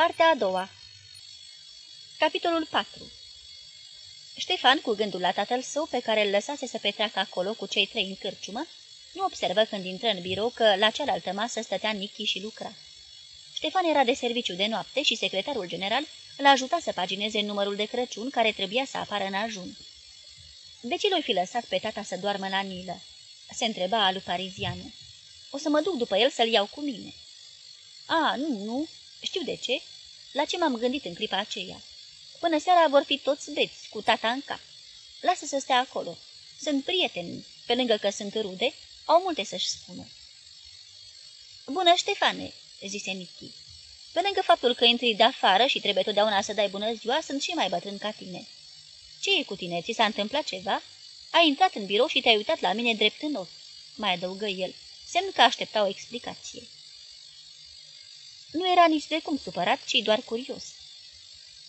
Partea a doua Capitolul 4 Ștefan, cu gândul la tatăl său, pe care îl lăsase să petreacă acolo cu cei trei în cârciumă, nu observă când intră în birou că la cealaltă masă stătea Nichi și lucra. Ștefan era de serviciu de noapte și secretarul general îl ajuta să pagineze numărul de Crăciun care trebuia să apară în ajun. De ce l-o fi lăsat pe tata să doarmă la Nilă? se întreba alu parizianu. O să mă duc după el să-l iau cu mine. A, nu, nu, știu de ce. La ce m-am gândit în clipa aceea? Până seara vor fi toți beți, cu tata în cap. Lasă să stea acolo. Sunt prieteni, pe lângă că sunt rude, au multe să-și spună. Bună, Ștefane, zise Nichi. Pe lângă faptul că intri de afară și trebuie totdeauna să dai bună ziua, sunt și mai bătrân ca tine. Ce e cu tine? Ți s-a întâmplat ceva? Ai intrat în birou și te-ai uitat la mine drept în ochi, mai adăugă el, semn că aștepta o explicație. Nu era nici de cum supărat, ci doar curios.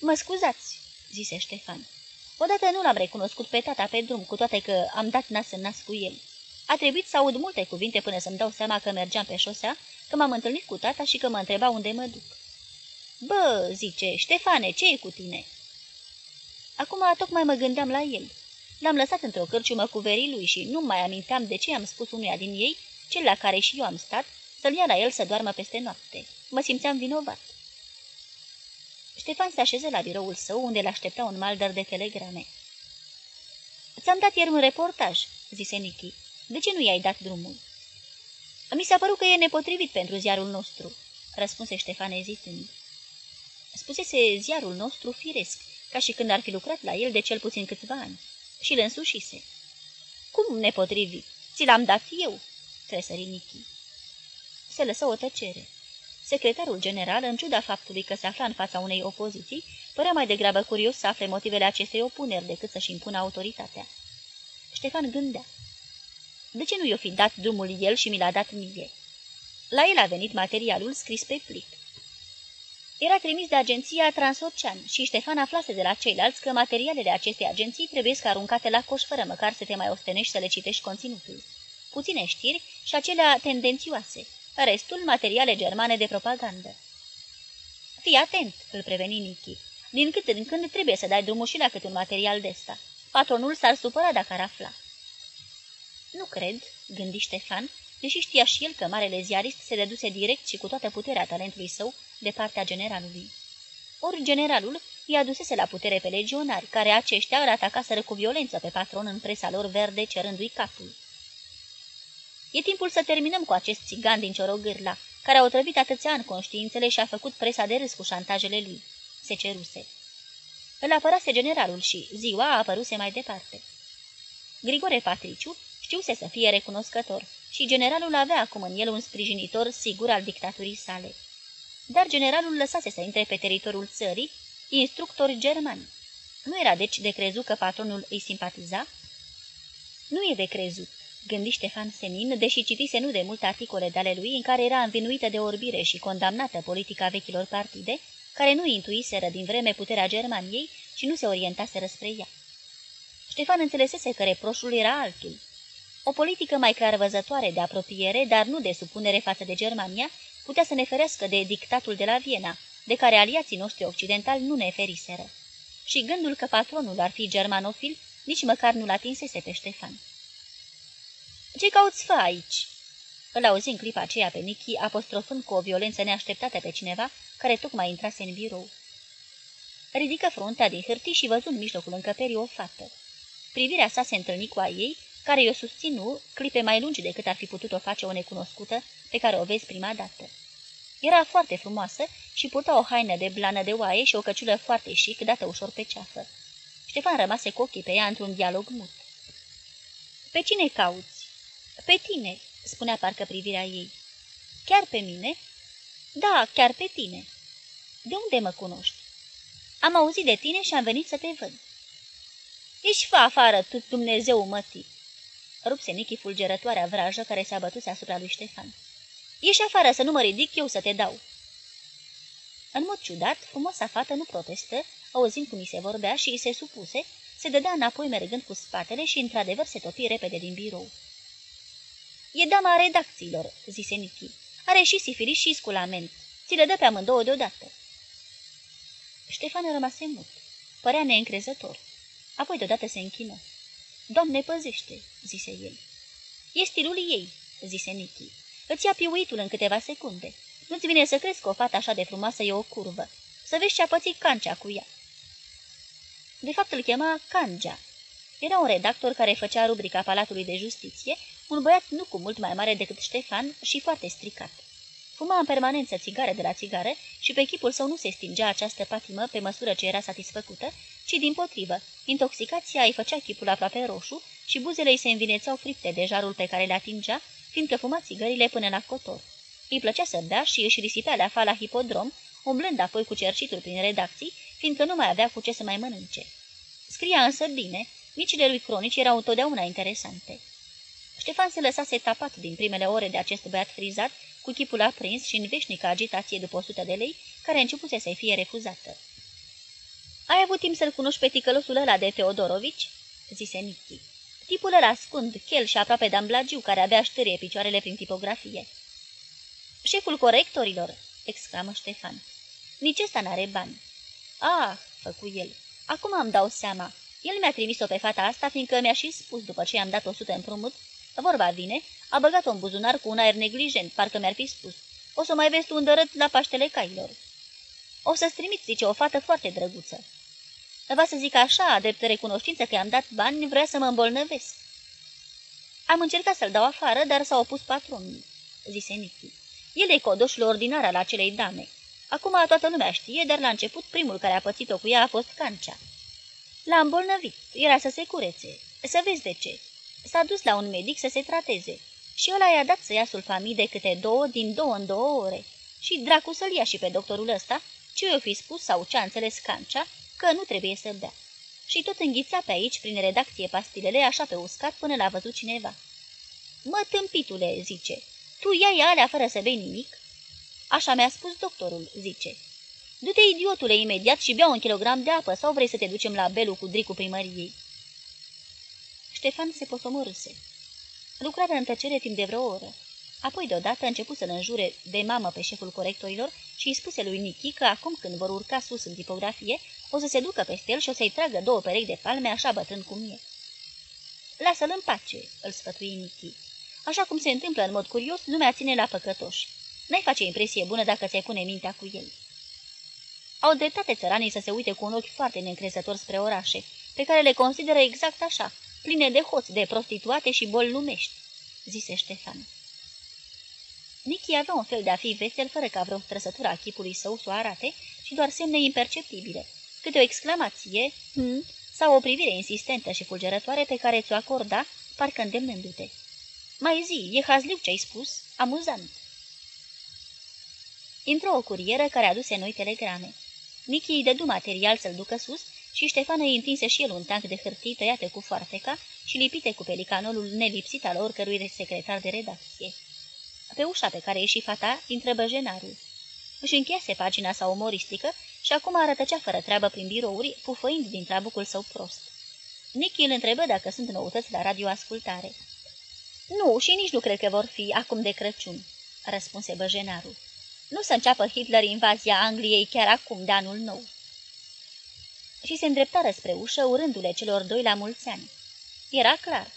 Mă scuzați, zise Ștefan. Odată nu l-am recunoscut pe tata pe drum, cu toate că am dat nas în nas cu el. A trebuit să aud multe cuvinte până să-mi dau seama că mergeam pe șosea, că m-am întâlnit cu tata și că mă întreba unde mă duc. Bă, zice, Ștefane, ce e cu tine?" Acum tocmai mă gândeam la el. L-am lăsat într-o cărciumă cu verii lui și nu mai aminteam de ce am spus unuia din ei, cel la care și eu am stat, să-l ia la el să doarmă peste noapte. Mă simțeam vinovat. Ștefan se așeze la biroul său, unde l-aștepta un maldăr de telegrame. Ți-am dat ieri un reportaj," zise Nichi. De ce nu i-ai dat drumul?" Mi s-a părut că e nepotrivit pentru ziarul nostru," răspunse Ștefan ezitând. Spusese ziarul nostru firesc, ca și când ar fi lucrat la el de cel puțin câțiva ani, și îl însușise. Cum nepotrivit? Ți l-am dat eu?" tresări Nichi. Se lăsă o tăcere. Secretarul general, în ciuda faptului că se afla în fața unei opoziții, părea mai degrabă curios să afle motivele acestei opuneri decât să-și impună autoritatea. Ștefan gândea. De ce nu i-o fi dat drumul el și mi l-a dat mie? La el a venit materialul scris pe plic. Era trimis de agenția Transocean și Ștefan aflase de la ceilalți că materialele acestei agenții trebuie să aruncate la coș fără măcar să te mai ostenești să le citești conținutul. Puține știri și acelea tendențioase, restul materiale germane de propagandă. Fii atent, îl preveni Nichi. Din cât în când trebuie să dai drumul și la cât un material de ăsta. Patronul s-ar supăra dacă ar afla. Nu cred, gândi Ștefan, deși știa și el că marele ziarist se deduse direct și cu toată puterea talentului său de partea generalului. Ori generalul i-a adusese la putere pe legionari, care aceștia îl atacaseră cu violență pe patron în presa lor verde, cerându-i capul. E timpul să terminăm cu acest țigan din Ciorogârla, care a otrăvit atâția ani conștiințele și a făcut presa de râs cu șantajele lui. Se ceruse. Îl apărase generalul și ziua a apăruse mai departe. Grigore Patriciu știuse să fie recunoscător și generalul avea acum în el un sprijinitor sigur al dictaturii sale. Dar generalul lăsase să intre pe teritoriul țării instructori germani. Nu era deci de crezut că patronul îi simpatiza? Nu e de crezut, gândi Ștefan Senin, deși citise nu de multe articole de ale lui în care era învinuită de orbire și condamnată politica vechilor partide, care nu intuiseră din vreme puterea Germaniei și nu se orientaseră spre ea. Ștefan înțelesese că reproșul era altul. O politică mai clar văzătoare de apropiere, dar nu de supunere față de Germania, putea să ne ferească de dictatul de la Viena, de care aliații noștri occidentali nu ne feriseră. Și gândul că patronul ar fi germanofil nici măcar nu-l atinsese pe Ștefan. Ce cauți fă aici?" Îl auzi în clipa aceea pe Nichi, apostrofând cu o violență neașteptată pe cineva, care tocmai intrase în birou. Ridică fruntea din hârtii și văzu în mijlocul încăperii o fată. Privirea sa se întâlni cu a ei, care i-o susținu clipe mai lungi decât ar fi putut-o face o necunoscută pe care o vezi prima dată. Era foarte frumoasă și purta o haină de blană de oaie și o căciulă foarte chic, dată ușor pe ceafă. Ștefan rămase cu ochii pe ea într-un dialog mut. Pe cine cauți?" Pe tine," spunea parcă privirea ei. Chiar pe mine?" Da, chiar pe tine." De unde mă cunoști?" Am auzit de tine și am venit să te văd." Ești fa afară, tu Dumnezeu mătii!" Rupse Nichi fulgerătoarea vrajă care s-a bătut asupra lui Ștefan. Ieși afară să nu mă ridic eu să te dau." În mod ciudat, frumoasa fată nu protestă, auzind cum i se vorbea și îi se supuse, se dădea înapoi mergând cu spatele și, într-adevăr, se topi repede din birou. E dama redacțiilor," zise Nichi. Are și sifilis și sculament. Ți le dă pe amândouă deodată." Ștefan rămase mut. Părea neîncrezător. Apoi deodată se închină. Doamne, păzește, zise el. E stilul ei, zise Nichi. Îți ia piuitul în câteva secunde. Nu-ți vine să crezi că o fată așa de frumoasă e o curvă. Să vezi ce-a pățit Cancea cu ea. De fapt îl chema Cangea. Era un redactor care făcea rubrica Palatului de Justiție, un băiat nu cu mult mai mare decât Ștefan și foarte stricat. Fuma în permanență țigare de la țigare și pe chipul său nu se stingea această patimă pe măsură ce era satisfăcută, ci din potrivă, intoxicația îi făcea chipul aproape roșu și buzele îi se învinețeau fripte de jarul pe care le atingea, fiindcă fuma țigările până la cotor. Îi plăcea să bea și își risipea leafa la hipodrom, umblând apoi cu cercitul prin redacții, fiindcă nu mai avea cu ce să mai mănânce. Scria însă bine, micile lui cronici erau întotdeauna interesante. Ștefan se lăsase tapat din primele ore de acest băiat frizat, cu chipul aprins și în veșnică agitație după o sută de lei, care începuse să-i fie refuzată. Ai avut timp să-l cunoști pe ticălosul ăla de Teodorovici?" zise Nichi. Tipul ăla scund, chel și aproape de care avea ștârie picioarele prin tipografie. Șeful corectorilor!" exclamă Ștefan. Nici ăsta n-are bani." Ah!" făcu el. Acum am dau seama. El mi-a trimis-o pe fata asta, fiindcă mi-a și spus, după ce i-am dat o sută împrumut, vorba vine, a băgat-o în buzunar cu un aer neglijent, parcă mi-ar fi spus. O să mai vezi tu undărât la Paștele Cailor. O să-ți trimit, zice, o fată foarte drăguță. Va să zic așa, drept recunoștință că i-am dat bani, vrea să mă îmbolnăvesc. Am încercat să-l dau afară, dar s-a opus patronul, zise Nichi. El e codoșul ordinar al acelei dame. Acum toată lumea știe, dar la început primul care a pățit-o cu ea a fost Cancea. L-a îmbolnăvit, era să se curețe. Să vezi de ce. S-a dus la un medic să se trateze și ăla i-a dat să ia sulfamid de câte două din două în două ore. Și dracu să-l ia și pe doctorul ăsta, ce i-o fi spus sau ce a înțeles Cancea, că nu trebuie să bea. Și tot înghița pe aici, prin redacție, pastilele, așa pe uscat, până l-a văzut cineva. Mă, tâmpitule, zice, tu iai alea fără să bei nimic? Așa mi-a spus doctorul, zice. Du-te, idiotule, imediat și bea un kilogram de apă sau vrei să te ducem la Belu cu dricul primăriei? Ștefan se posomorâse. Lucrară în tăcere timp de vreo oră. Apoi deodată a început să-l înjure de mamă pe șeful corectorilor și îi spuse lui Nichi că acum când vor urca sus în tipografie, o să se ducă peste el și o să-i tragă două perechi de palme așa bătrân cum e. Lasă-l în pace, îl sfătui Nichi. Așa cum se întâmplă în mod curios, lumea ține la păcătoși. N-ai face impresie bună dacă ți-ai pune mintea cu el. Au dreptate țăranii să se uite cu un ochi foarte neîncrezător spre orașe, pe care le consideră exact așa, pline de hoți, de prostituate și boli lumești, zise Ștefan. Nichi avea un fel de a fi vesel, fără ca vreo trăsătură a chipului său să o arate, și doar semne imperceptibile, câte o exclamație, hmm, sau o privire insistentă și fulgerătoare pe care ți-o acorda, parcă îndemnându-te. Mai zi, e hazliu ce-ai spus? Amuzant. Intră o curieră care aduse noi telegrame. Nichi îi dădu material să-l ducă sus și Ștefan îi întinse și el un tank de hârtii tăiate cu foarfeca și lipite cu pelicanolul nelipsit al oricărui secretar de redacție. Pe ușa pe care ieși fata, intră băjenarul. Își încheiase pagina sa umoristică și acum arătăcea fără treabă prin birouri, pufăind din trabucul său prost. Nichi îl întrebă dacă sunt noutăți la radioascultare. Nu, și nici nu cred că vor fi acum de Crăciun," răspunse băjenarul. Nu să înceapă Hitler invazia Angliei chiar acum, de anul nou." Și se îndreptară spre ușă, urându-le celor doi la mulți ani. Era clar.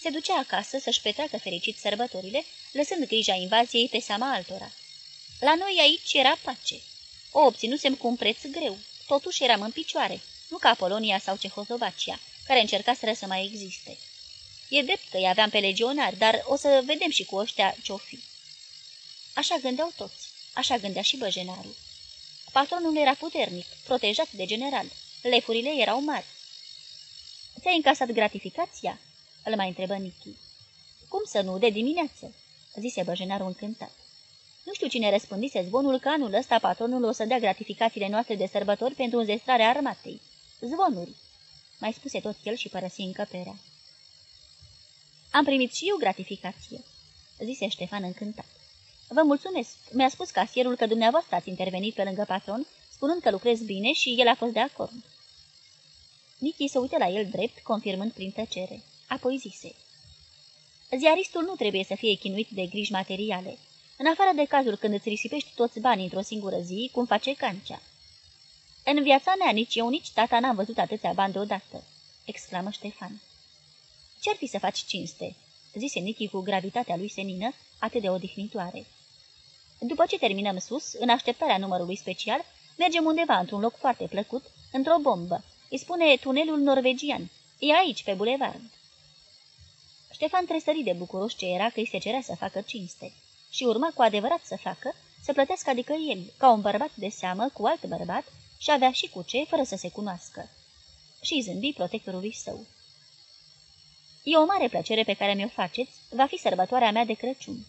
Se ducea acasă să-și petreacă fericit sărbătorile, lăsând grija invaziei pe seama altora. La noi aici era pace. O obținusem cu un preț greu. Totuși eram în picioare, nu ca Polonia sau Cehoslovacia, care încercaseră să mai existe. E drept că i aveam pe legionari, dar o să vedem și cu ăștia ce-o fi. Așa gândeau toți, așa gândea și băjenarul. Patronul era puternic, protejat de general. Lefurile erau mari. Ți-ai încasat gratificația?" îl mai întrebă Nichi. Cum să nu, de dimineață?" zise băjenarul încântat. Nu știu cine răspândise zvonul că anul ăsta patronul o să dea gratificațiile noastre de sărbători pentru înzestrarea armatei. Zvonuri, mai spuse tot el și părăsi încăperea. Am primit și eu gratificație, zise Ștefan încântat. Vă mulțumesc. Mi-a spus casierul că dumneavoastră ați intervenit pe lângă patron, spunând că lucrez bine și el a fost de acord. Nichi se uită la el drept, confirmând prin tăcere. Apoi zise. Ziaristul nu trebuie să fie chinuit de griji materiale, în afară de cazul când îți risipești toți banii într-o singură zi, cum face Cancea. În viața mea nici eu, nici tata n-am văzut atâția bani deodată, exclamă Ștefan. Ce-ar fi să faci cinste?" zise Nichi cu gravitatea lui senină, atât de odihnitoare. După ce terminăm sus, în așteptarea numărului special, mergem undeva într-un loc foarte plăcut, într-o bombă. Îi spune tunelul norvegian. E aici, pe bulevard. Ștefan tresări de bucuros ce era că îi se cerea să facă cinste și urma cu adevărat să facă, să plătească adică el, ca un bărbat de seamă cu alt bărbat, și avea și cu ce, fără să se cunoască. Și zâmbi protectorului său. E o mare plăcere pe care mi-o faceți, va fi sărbătoarea mea de Crăciun.